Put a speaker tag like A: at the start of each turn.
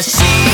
A: I see.